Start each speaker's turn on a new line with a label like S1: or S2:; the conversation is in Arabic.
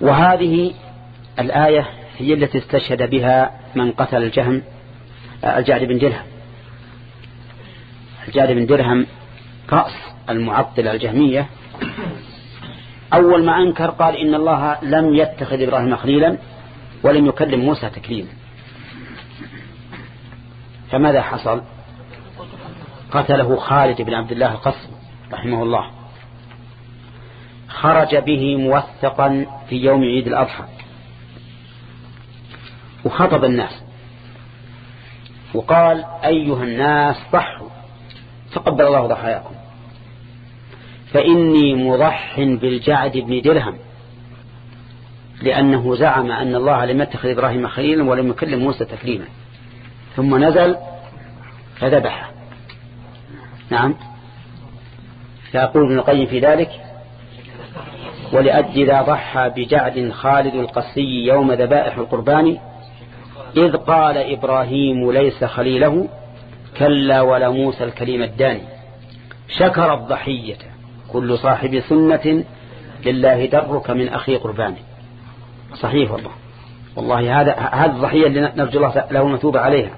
S1: وهذه الآية هي التي استشهد بها من قتل الجهم الجعد بن درهم. الجعد بن درهم رأس المعطل الجهمية. أول ما أنكر قال إن الله لم يتخذ إبراهيم خليلا ولم يكلم موسى تكليما فماذا حصل؟ قتله خالد بن عبد الله القصر رحمه الله. خرج به موثقا في يوم عيد الأضحى. وخطب الناس. وقال أيها الناس ضحوا تقبل الله ضحاياكم. فإني مضح بالجعد بن درهم. لأنه زعم أن الله لم يتخذ إبراهيم خليلا ولم يكلم موسى تكليما. ثم نزل فذبح نعم. فيقول ابن القيم في ذلك. ولأجل ذا ضحى بجعد خالد القسي يوم ذبائح القربان إذ قال إبراهيم ليس خليله كلا ولا موسى الكليم الداني. شكر الضحية كل صاحب سنة لله درك من أخي قرباني. صحيح والله. والله هذا هذه الضحية اللي نرجو الله له المثوبة عليها.